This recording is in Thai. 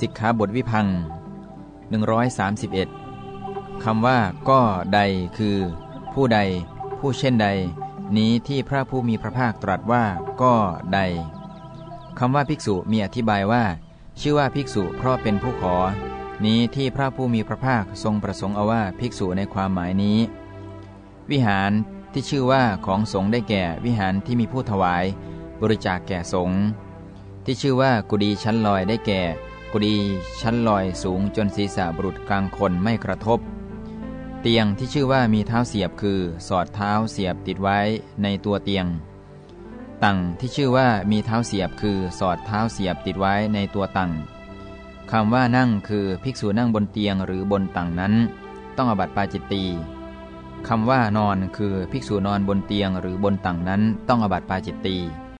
สิกขาบทวิพัง131คำว่าก็ใดคือ ผู้ใด ผู้เช่นใด นี้ที่พระผู้มีพระภาคตรัสว่าก็ใดคำว่าภิกษุมีอธิบายว่า ชื่อว่าภิกษุเพราะเป็นผู้ขอ นี้ที่พระผู้มีพระภาคทรงประสงค์เอาว่าภิกษุในความหมายนี้ วิหารที่ชื่อว่าของสงฆ์ได้แก่วิหารที่มีผู้ถวาย บริจาคแก่สงฆ์ที่ชื่อว่ากุดีชั้นลอยได้แก่ กุดีชั้นลอยสูงจนศีรษะบุรุษกลางคนไม่กระทบ เตียงที่ชื่อว่ามีเท้าเสียบคือ สอดเท้าเสียบติดไว้ในตัวเตียง ตังที่ชื่อว่ามีเท้าเสียบคือ สอดเท้าเสียบติดไว้ในตัวตังคำว่านั่งคือภิกษุนั่งบนเตียงหรือบนตังนั้น ต้องอบัติปาจิตตีคำว่านอนคือภิกษุนอนบนเตียงหรือบนตังนั้นต้องอบัติปาจิตตี